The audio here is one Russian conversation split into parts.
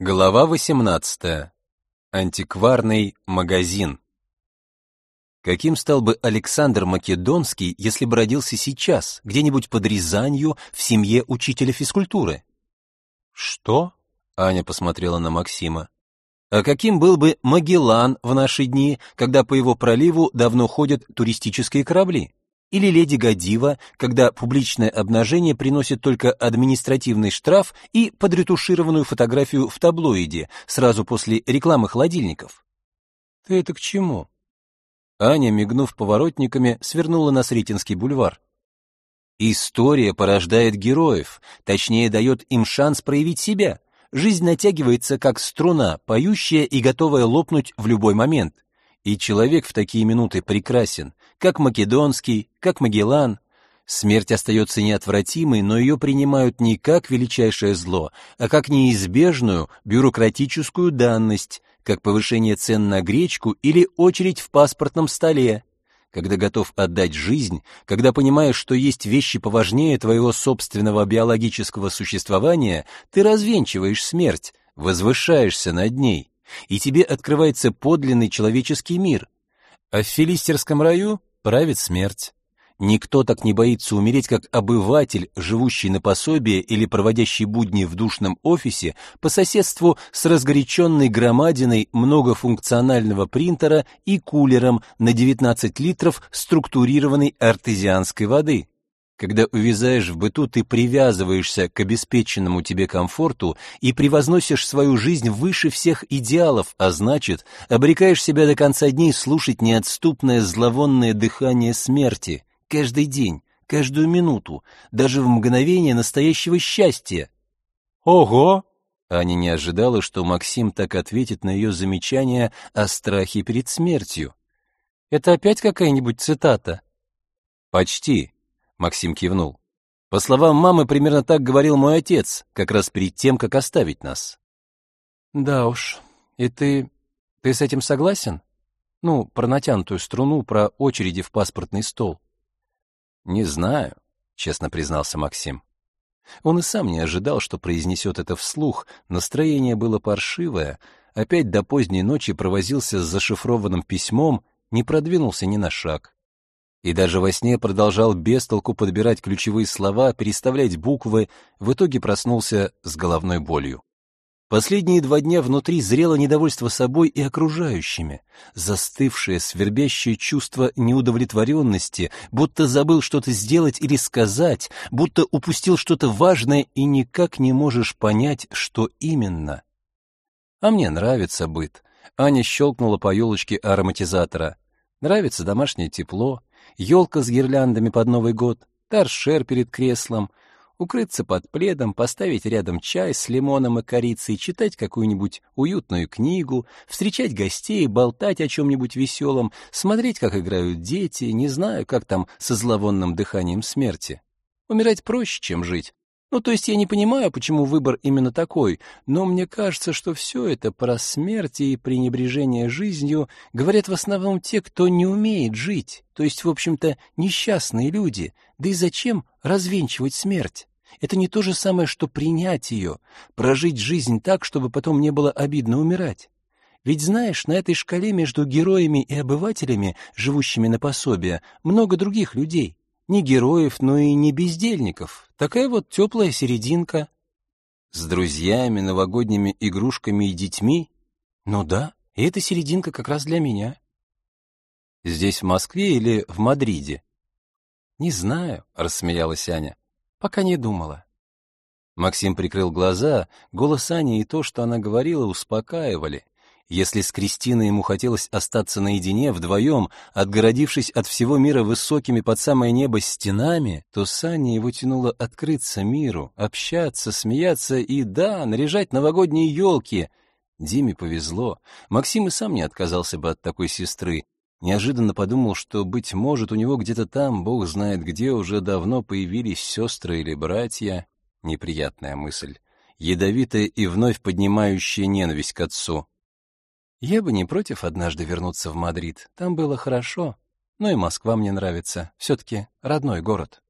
Глава 18. Антикварный магазин. Каким стал бы Александр Македонский, если бы родился сейчас, где-нибудь под Рязанью, в семье учителя физкультуры? Что? Аня посмотрела на Максима. А каким был бы Магеллан в наши дни, когда по его проливу давно ходят туристические корабли? Или леди Гадива, когда публичное обнажение приносит только административный штраф и подретушированную фотографию в таблоиде сразу после рекламы холодильников. Ты это к чему? Аня, мигнув поворотниками, свернула на Сретенский бульвар. История порождает героев, точнее дает им шанс проявить себя. Жизнь натягивается как струна, поющая и готовая лопнуть в любой момент. И человек в такие минуты прекрасен, как Македонский, как Магеллан. Смерть остается неотвратимой, но ее принимают не как величайшее зло, а как неизбежную бюрократическую данность, как повышение цен на гречку или очередь в паспортном столе. Когда готов отдать жизнь, когда понимаешь, что есть вещи поважнее твоего собственного биологического существования, ты развенчиваешь смерть, возвышаешься над ней и тебе открывается подлинный человеческий мир. А в филистерском раю правит смерть. Никто так не боится умереть, как обыватель, живущий на пособие или проводящий будни в душном офисе по соседству с разгоряченной громадиной многофункционального принтера и кулером на 19 литров структурированной артезианской воды. Когда увязаешь в быту, ты привязываешься к обеспеченному тебе комфорту и превозносишь свою жизнь выше всех идеалов, а значит, обрекаешь себя до конца дней слушать неотступное зловонное дыхание смерти каждый день, каждую минуту, даже в мгновение настоящего счастья. Ого! Аня не ожидала, что Максим так ответит на ее замечание о страхе перед смертью. Это опять какая-нибудь цитата? Почти. Максим кивнул. По словам мамы, примерно так говорил мой отец, как раз перед тем, как оставить нас. Да уж. И ты ты с этим согласен? Ну, про натянутую струну, про очереди в паспортный стол. Не знаю, честно признался Максим. Он и сам не ожидал, что произнесет это вслух. Настроение было паршивое. Опять до поздней ночи провозился с зашифрованным письмом, не продвинулся ни на шаг и даже во сне продолжал без толку подбирать ключевые слова, переставлять буквы, в итоге проснулся с головной болью. Последние два дня внутри зрело недовольство собой и окружающими, застывшее, свербящее чувство неудовлетворенности, будто забыл что-то сделать или сказать, будто упустил что-то важное и никак не можешь понять, что именно. А мне нравится быт. Аня щелкнула по елочке ароматизатора. Нравится домашнее тепло, елка с гирляндами под Новый год, торшер перед креслом, укрыться под пледом, поставить рядом чай с лимоном и корицей, читать какую-нибудь уютную книгу, встречать гостей, болтать о чем-нибудь веселом, смотреть, как играют дети, не знаю, как там со зловонным дыханием смерти. Умирать проще, чем жить. Ну, то есть я не понимаю, почему выбор именно такой, но мне кажется, что все это про смерть и пренебрежение жизнью говорят в основном те, кто не умеет жить, то есть, в общем-то, несчастные люди. Да и зачем развенчивать смерть? Это не то же самое, что принять ее, прожить жизнь так, чтобы потом не было обидно умирать. Ведь знаешь, на этой шкале между героями и обывателями, живущими на пособие, много других людей. Не героев, но и не бездельников. Такая вот теплая серединка. С друзьями, новогодними игрушками и детьми? Ну да, и эта серединка как раз для меня. Здесь в Москве или в Мадриде? Не знаю, рассмеялась Аня. Пока не думала. Максим прикрыл глаза, голос Ани и то, что она говорила, успокаивали. Если с Кристиной ему хотелось остаться наедине, вдвоем, отгородившись от всего мира высокими под самое небо стенами, то Саня его тянуло открыться миру, общаться, смеяться и, да, наряжать новогодние елки. Диме повезло. Максим и сам не отказался бы от такой сестры. Неожиданно подумал, что, быть может, у него где-то там, бог знает где, уже давно появились сестры или братья. Неприятная мысль. Ядовитая и вновь поднимающая ненависть к отцу. Я бы не против однажды вернуться в Мадрид. Там было хорошо. Но и Москва мне нравится. Все-таки родной город.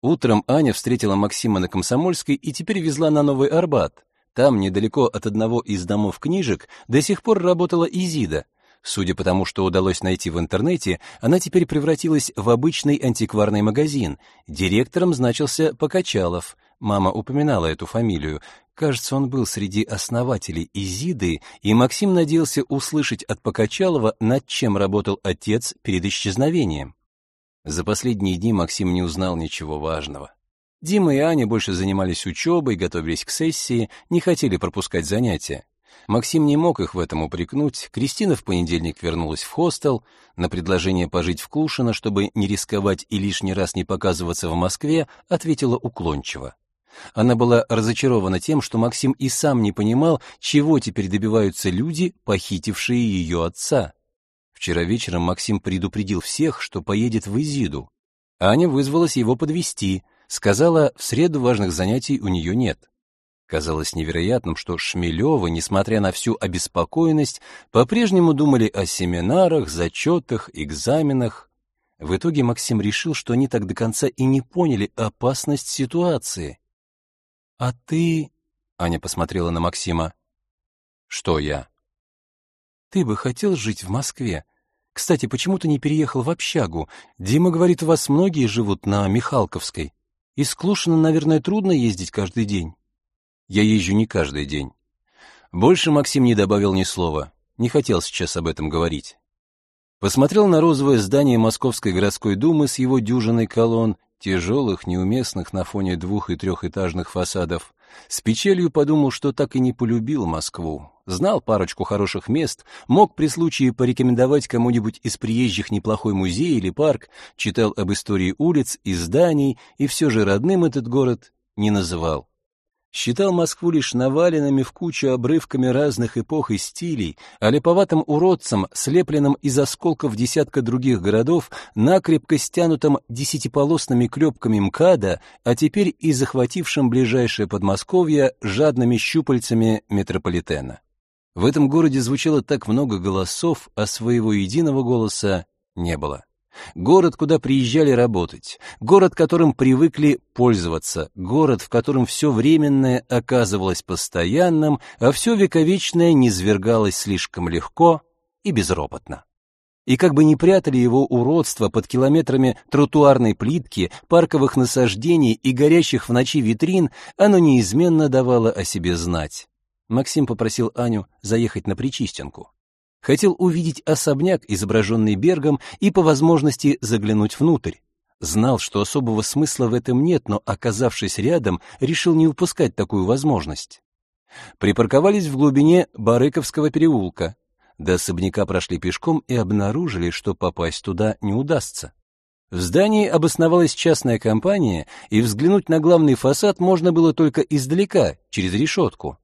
Утром Аня встретила Максима на Комсомольской и теперь везла на Новый Арбат. Там, недалеко от одного из домов книжек, до сих пор работала Изида. Судя по тому, что удалось найти в интернете, она теперь превратилась в обычный антикварный магазин. Директором значился Покачалов. Мама упоминала эту фамилию. Кажется, он был среди основателей Изиды, и Максим надеялся услышать от Покачалова, над чем работал отец перед исчезновением. За последние дни Максим не узнал ничего важного. Дима и Аня больше занимались учебой, готовились к сессии, не хотели пропускать занятия. Максим не мог их в этом упрекнуть. Кристина в понедельник вернулась в хостел. На предложение пожить в Клушино, чтобы не рисковать и лишний раз не показываться в Москве, ответила уклончиво. Она была разочарована тем, что Максим и сам не понимал, чего теперь добиваются люди, похитившие ее отца. Вчера вечером Максим предупредил всех, что поедет в Изиду. Аня вызвалась его подвести, сказала, в среду важных занятий у нее нет. Казалось невероятным, что Шмелевы, несмотря на всю обеспокоенность, по-прежнему думали о семинарах, зачетах, экзаменах. В итоге Максим решил, что они так до конца и не поняли опасность ситуации. «А ты...» — Аня посмотрела на Максима. «Что я?» «Ты бы хотел жить в Москве? Кстати, почему ты не переехал в общагу? Дима говорит, у вас многие живут на Михалковской. Из наверное, трудно ездить каждый день. Я езжу не каждый день. Больше Максим не добавил ни слова. Не хотел сейчас об этом говорить. Посмотрел на розовое здание Московской городской думы с его дюжиной колонн, тяжелых, неуместных на фоне двух- и трехэтажных фасадов. С печалью подумал, что так и не полюбил Москву. Знал парочку хороших мест, мог при случае порекомендовать кому-нибудь из приезжих неплохой музей или парк, читал об истории улиц и зданий, и все же родным этот город не называл считал Москву лишь наваленными в кучу обрывками разных эпох и стилей, а леповатым уродцем, слепленным из осколков десятка других городов, накрепко стянутым десятиполосными клепками МКАДа, а теперь и захватившим ближайшее Подмосковье жадными щупальцами метрополитена. В этом городе звучало так много голосов, а своего единого голоса не было. Город, куда приезжали работать, город, которым привыкли пользоваться, город, в котором все временное оказывалось постоянным, а все вековечное низвергалось слишком легко и безропотно. И как бы ни прятали его уродство под километрами тротуарной плитки, парковых насаждений и горящих в ночи витрин, оно неизменно давало о себе знать. Максим попросил Аню заехать на Причистенку. Хотел увидеть особняк, изображенный Бергом, и по возможности заглянуть внутрь. Знал, что особого смысла в этом нет, но, оказавшись рядом, решил не упускать такую возможность. Припарковались в глубине Барыковского переулка. До особняка прошли пешком и обнаружили, что попасть туда не удастся. В здании обосновалась частная компания, и взглянуть на главный фасад можно было только издалека, через решетку.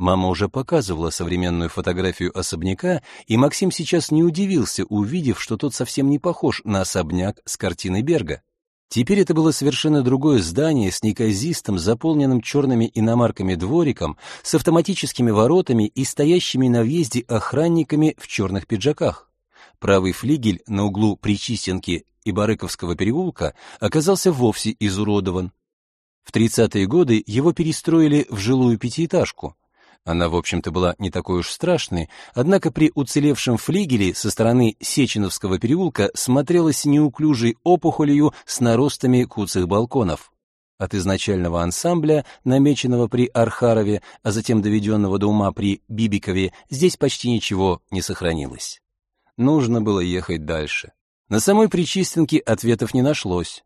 Мама уже показывала современную фотографию особняка, и Максим сейчас не удивился, увидев, что тот совсем не похож на особняк с картины Берга. Теперь это было совершенно другое здание с неказистым, заполненным черными иномарками двориком, с автоматическими воротами и стоящими на въезде охранниками в черных пиджаках. Правый флигель на углу Причистенки и Барыковского переулка оказался вовсе изуродован. В 30-е годы его перестроили в жилую пятиэтажку. Она, в общем-то, была не такой уж страшной, однако при уцелевшем флигеле со стороны Сеченовского переулка смотрелась неуклюжей опухолью с наростами куцых балконов. От изначального ансамбля, намеченного при Архарове, а затем доведенного до ума при Бибикове, здесь почти ничего не сохранилось. Нужно было ехать дальше. На самой Причистенке ответов не нашлось.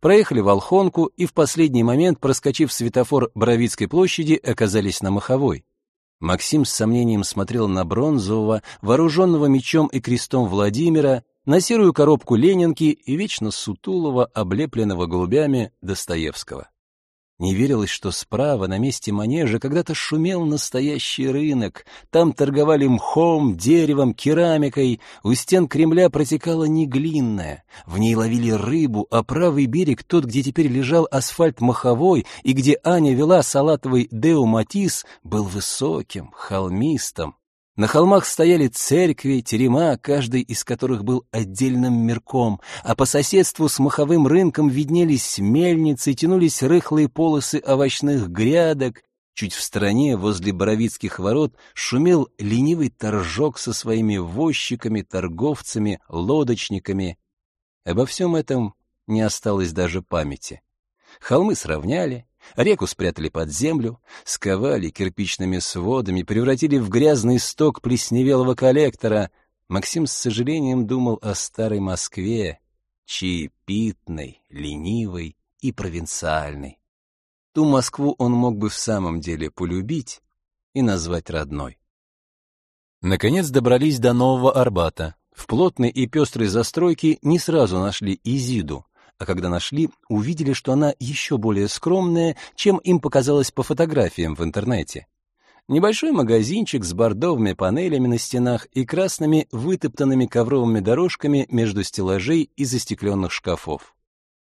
Проехали Волхонку и в последний момент, проскочив светофор Боровицкой площади, оказались на Маховой. Максим с сомнением смотрел на бронзового, вооруженного мечом и крестом Владимира, на серую коробку Ленинки и вечно сутулого, облепленного голубями Достоевского. Не верилось, что справа, на месте манежа, когда-то шумел настоящий рынок. Там торговали мхом, деревом, керамикой. У стен Кремля протекала неглинная. В ней ловили рыбу, а правый берег, тот, где теперь лежал асфальт маховой и где Аня вела салатовый Део Матис, был высоким, холмистым. На холмах стояли церкви, терема, каждый из которых был отдельным мирком, а по соседству с маховым рынком виднелись мельницы, тянулись рыхлые полосы овощных грядок, Чуть в стороне, возле Боровицких ворот, шумел ленивый торжок со своими возчиками, торговцами, лодочниками. Обо всем этом не осталось даже памяти. Холмы сравняли, реку спрятали под землю, сковали кирпичными сводами, превратили в грязный сток плесневелого коллектора. Максим с сожалением думал о старой Москве, чаепитной, ленивой и провинциальной. Ту Москву он мог бы в самом деле полюбить и назвать родной. Наконец добрались до Нового Арбата. В плотной и пестрой застройке не сразу нашли Изиду, а когда нашли, увидели, что она еще более скромная, чем им показалось по фотографиям в интернете. Небольшой магазинчик с бордовыми панелями на стенах и красными вытоптанными ковровыми дорожками между стеллажей и застекленных шкафов.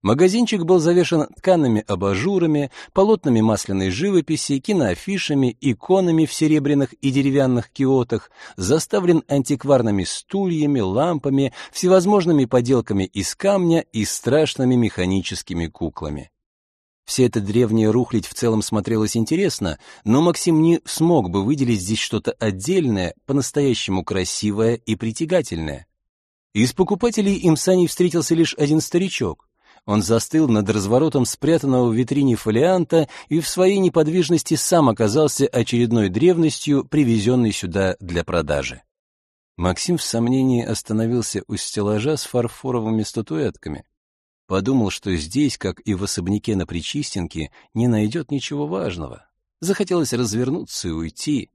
Магазинчик был завешен тканными абажурами, полотнами масляной живописи, киноафишами, иконами в серебряных и деревянных киотах, заставлен антикварными стульями, лампами, всевозможными поделками из камня и страшными механическими куклами. Вся эта древняя рухлядь в целом смотрелась интересно, но Максим не смог бы выделить здесь что-то отдельное, по-настоящему красивое и притягательное. Из покупателей им с встретился лишь один старичок. Он застыл над разворотом спрятанного в витрине фолианта и в своей неподвижности сам оказался очередной древностью, привезенной сюда для продажи. Максим в сомнении остановился у стеллажа с фарфоровыми статуэтками. Подумал, что здесь, как и в особняке на Причистенке, не найдет ничего важного. Захотелось развернуться и уйти.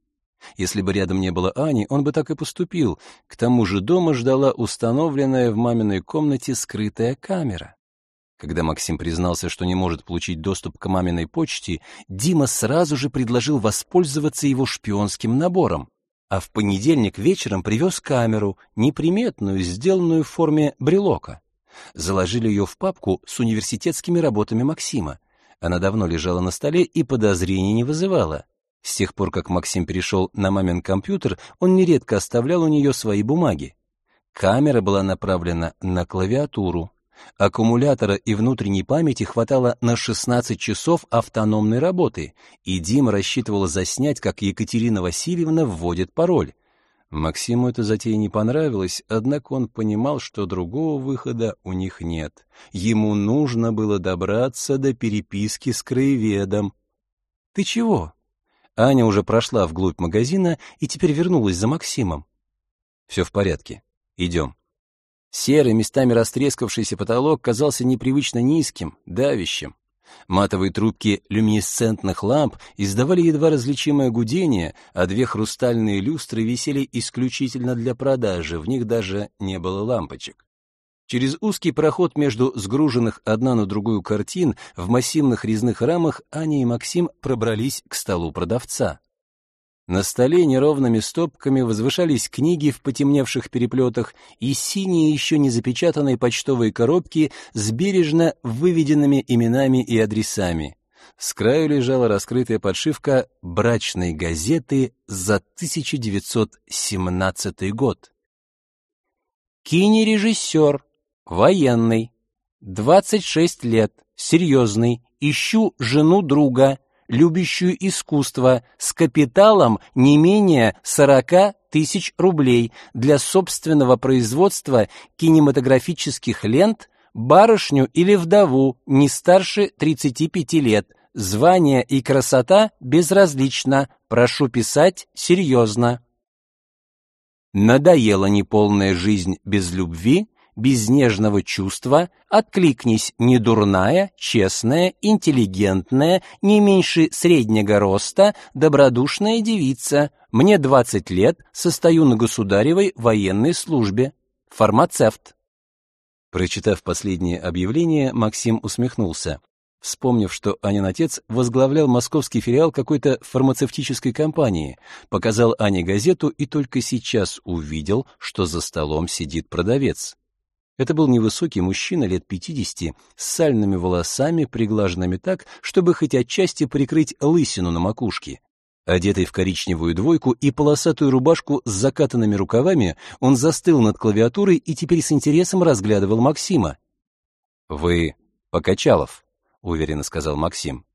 Если бы рядом не было Ани, он бы так и поступил. К тому же дома ждала установленная в маминой комнате скрытая камера. Когда Максим признался, что не может получить доступ к маминой почте, Дима сразу же предложил воспользоваться его шпионским набором. А в понедельник вечером привез камеру, неприметную, сделанную в форме брелока. Заложили ее в папку с университетскими работами Максима. Она давно лежала на столе и подозрений не вызывала. С тех пор, как Максим перешел на мамин компьютер, он нередко оставлял у нее свои бумаги. Камера была направлена на клавиатуру, Аккумулятора и внутренней памяти хватало на 16 часов автономной работы, и Дима рассчитывал заснять, как Екатерина Васильевна вводит пароль. Максиму эта затея не понравилась, однако он понимал, что другого выхода у них нет. Ему нужно было добраться до переписки с краеведом. «Ты чего?» Аня уже прошла вглубь магазина и теперь вернулась за Максимом. «Все в порядке. Идем». Серый, местами растрескавшийся потолок казался непривычно низким, давящим. Матовые трубки люминесцентных ламп издавали едва различимое гудение, а две хрустальные люстры висели исключительно для продажи, в них даже не было лампочек. Через узкий проход между сгруженных одна на другую картин в массивных резных рамах Аня и Максим пробрались к столу продавца. На столе неровными стопками возвышались книги в потемневших переплетах и синие еще не запечатанные почтовые коробки с бережно выведенными именами и адресами. С краю лежала раскрытая подшивка брачной газеты за 1917 год. Кинорежиссер, военный, 26 лет, серьезный, ищу жену друга, любящую искусство, с капиталом не менее 40 тысяч рублей для собственного производства кинематографических лент, барышню или вдову не старше 35 лет, звание и красота безразлична, прошу писать серьезно. Надоела неполная жизнь без любви, без нежного чувства, откликнись не дурная, честная, интеллигентная, не меньше среднего роста, добродушная девица. Мне 20 лет, состою на государевой военной службе. Фармацевт. Прочитав последнее объявление, Максим усмехнулся. Вспомнив, что Анин отец возглавлял московский филиал какой-то фармацевтической компании, показал Ане газету и только сейчас увидел, что за столом сидит продавец. Это был невысокий мужчина лет 50 с сальными волосами, приглаженными так, чтобы хоть отчасти прикрыть лысину на макушке. Одетый в коричневую двойку и полосатую рубашку с закатанными рукавами, он застыл над клавиатурой и теперь с интересом разглядывал Максима. «Вы Покачалов», — уверенно сказал Максим.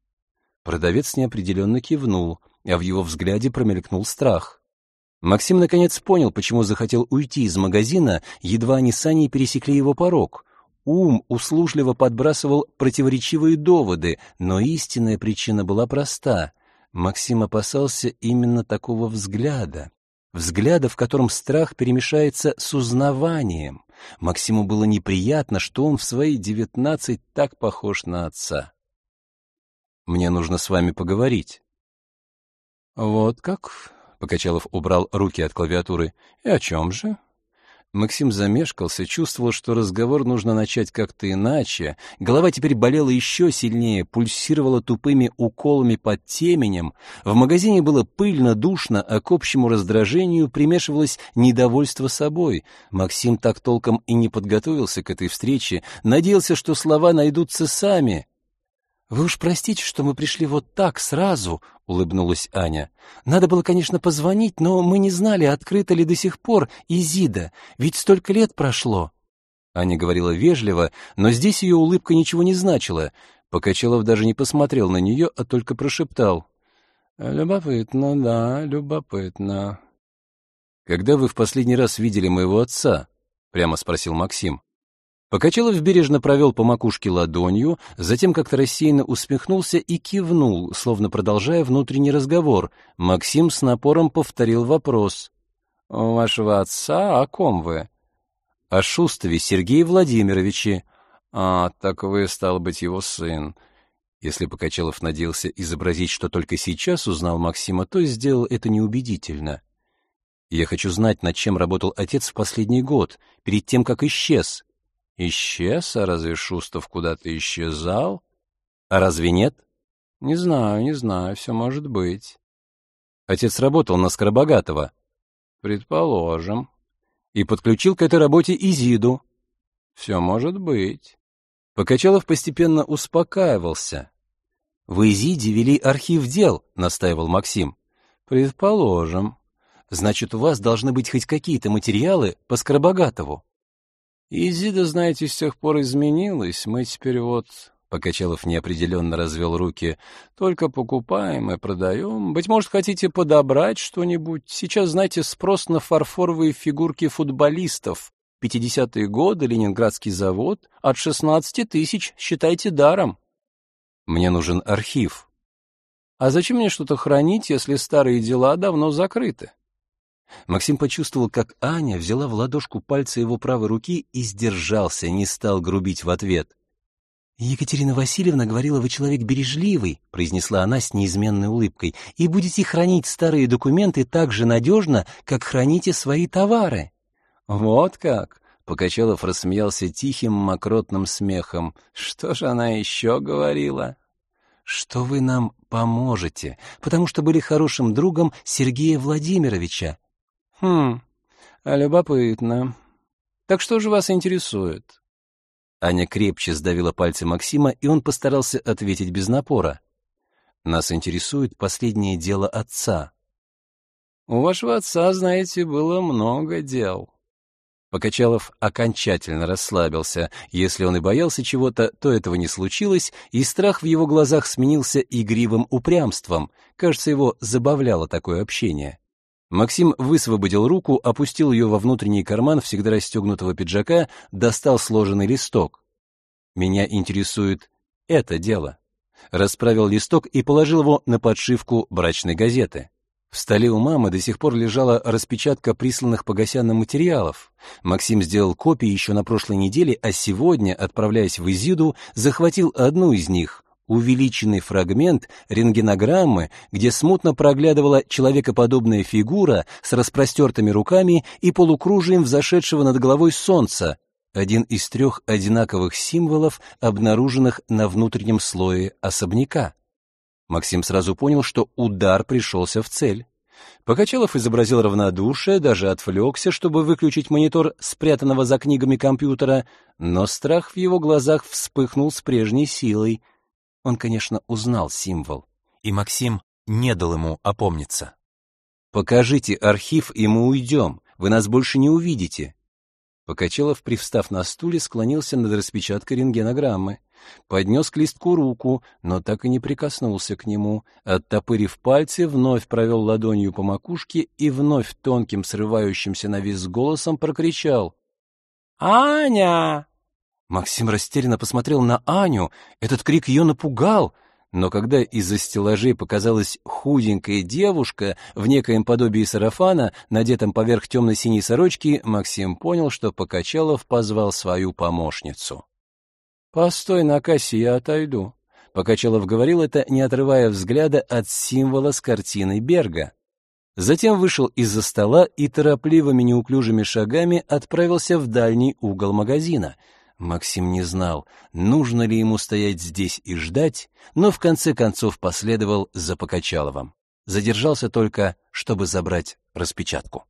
Продавец неопределенно кивнул, а в его взгляде промелькнул страх. Максим наконец понял, почему захотел уйти из магазина, едва они с Аней пересекли его порог. Ум услужливо подбрасывал противоречивые доводы, но истинная причина была проста. Максим опасался именно такого взгляда. Взгляда, в котором страх перемешается с узнаванием. Максиму было неприятно, что он в свои девятнадцать так похож на отца. Мне нужно с вами поговорить». «Вот как?» — Покачалов убрал руки от клавиатуры. «И о чем же?» Максим замешкался, чувствовал, что разговор нужно начать как-то иначе. Голова теперь болела еще сильнее, пульсировала тупыми уколами под теменем. В магазине было пыльно, душно, а к общему раздражению примешивалось недовольство собой. Максим так толком и не подготовился к этой встрече, надеялся, что слова найдутся сами. «Вы уж простите, что мы пришли вот так, сразу», — улыбнулась Аня. «Надо было, конечно, позвонить, но мы не знали, открыто ли до сих пор Изида, ведь столько лет прошло». Аня говорила вежливо, но здесь ее улыбка ничего не значила. Покачалов даже не посмотрел на нее, а только прошептал. «Любопытно, да, любопытно». «Когда вы в последний раз видели моего отца?» — прямо спросил Максим. Покачалов бережно провел по макушке ладонью, затем как-то рассеянно усмехнулся и кивнул, словно продолжая внутренний разговор. Максим с напором повторил вопрос. «У вашего отца о ком вы?» «О Шустове Сергее Владимировиче». «А, так вы, стал быть, его сын». Если Покачалов надеялся изобразить, что только сейчас узнал Максима, то сделал это неубедительно. «Я хочу знать, над чем работал отец в последний год, перед тем, как исчез». Исчез, а разве Шустов куда-то исчезал? А разве нет? Не знаю, не знаю, все может быть. Отец работал на Скоробогатого. Предположим. И подключил к этой работе Изиду. Все может быть. Покачалов постепенно успокаивался. В Изиде вели архив дел, настаивал Максим. Предположим. Значит, у вас должны быть хоть какие-то материалы по Скоробогатову. Изида, знаете, с тех пор изменилась. Мы теперь вот...» Покачалов неопределенно развел руки. «Только покупаем и продаем. Быть может, хотите подобрать что-нибудь? Сейчас, знаете, спрос на фарфоровые фигурки футболистов. Пятидесятые годы, Ленинградский завод. От шестнадцати тысяч, считайте, даром». «Мне нужен архив». «А зачем мне что-то хранить, если старые дела давно закрыты?» Максим почувствовал, как Аня взяла в ладошку пальцы его правой руки и сдержался, не стал грубить в ответ. «Екатерина Васильевна говорила, вы человек бережливый», — произнесла она с неизменной улыбкой, «и будете хранить старые документы так же надежно, как храните свои товары». «Вот как!» — Покачалов рассмеялся тихим мокротным смехом. «Что же она еще говорила?» «Что вы нам поможете, потому что были хорошим другом Сергея Владимировича», Хм, любопытно. Так что же вас интересует? Аня крепче сдавила пальцы Максима, и он постарался ответить без напора. Нас интересует последнее дело отца. У вашего отца, знаете, было много дел. Покачалов окончательно расслабился. Если он и боялся чего-то, то этого не случилось, и страх в его глазах сменился игривым упрямством. Кажется, его забавляло такое общение. Максим высвободил руку, опустил ее во внутренний карман всегда расстегнутого пиджака, достал сложенный листок. «Меня интересует это дело». Расправил листок и положил его на подшивку брачной газеты. В столе у мамы до сих пор лежала распечатка присланных Погосяном материалов. Максим сделал копии еще на прошлой неделе, а сегодня, отправляясь в Изиду, захватил одну из них, увеличенный фрагмент рентгенограммы, где смутно проглядывала человекоподобная фигура с распростертыми руками и полукружием взошедшего над головой солнца, один из трех одинаковых символов, обнаруженных на внутреннем слое особняка. Максим сразу понял, что удар пришелся в цель. Покачалов изобразил равнодушие, даже отвлекся, чтобы выключить монитор спрятанного за книгами компьютера, но страх в его глазах вспыхнул с прежней силой — он, конечно, узнал символ, и Максим не дал ему опомниться. «Покажите архив, и мы уйдем, вы нас больше не увидите». Покачалов, привстав на стуле, склонился над распечаткой рентгенограммы. Поднес к листку руку, но так и не прикоснулся к нему. Оттопырив пальцы, вновь провел ладонью по макушке и вновь тонким, срывающимся на вис голосом прокричал. «Аня!» Максим растерянно посмотрел на Аню. Этот крик ее напугал. Но когда из-за стеллажей показалась худенькая девушка в некоем подобии сарафана, надетом поверх темно-синей сорочки, Максим понял, что Покачалов позвал свою помощницу. «Постой на кассе, я отойду», — Покачалов говорил это, не отрывая взгляда от символа с картины Берга. Затем вышел из-за стола и торопливыми неуклюжими шагами отправился в дальний угол магазина — Максим не знал, нужно ли ему стоять здесь и ждать, но в конце концов последовал за Покачаловым. Задержался только, чтобы забрать распечатку.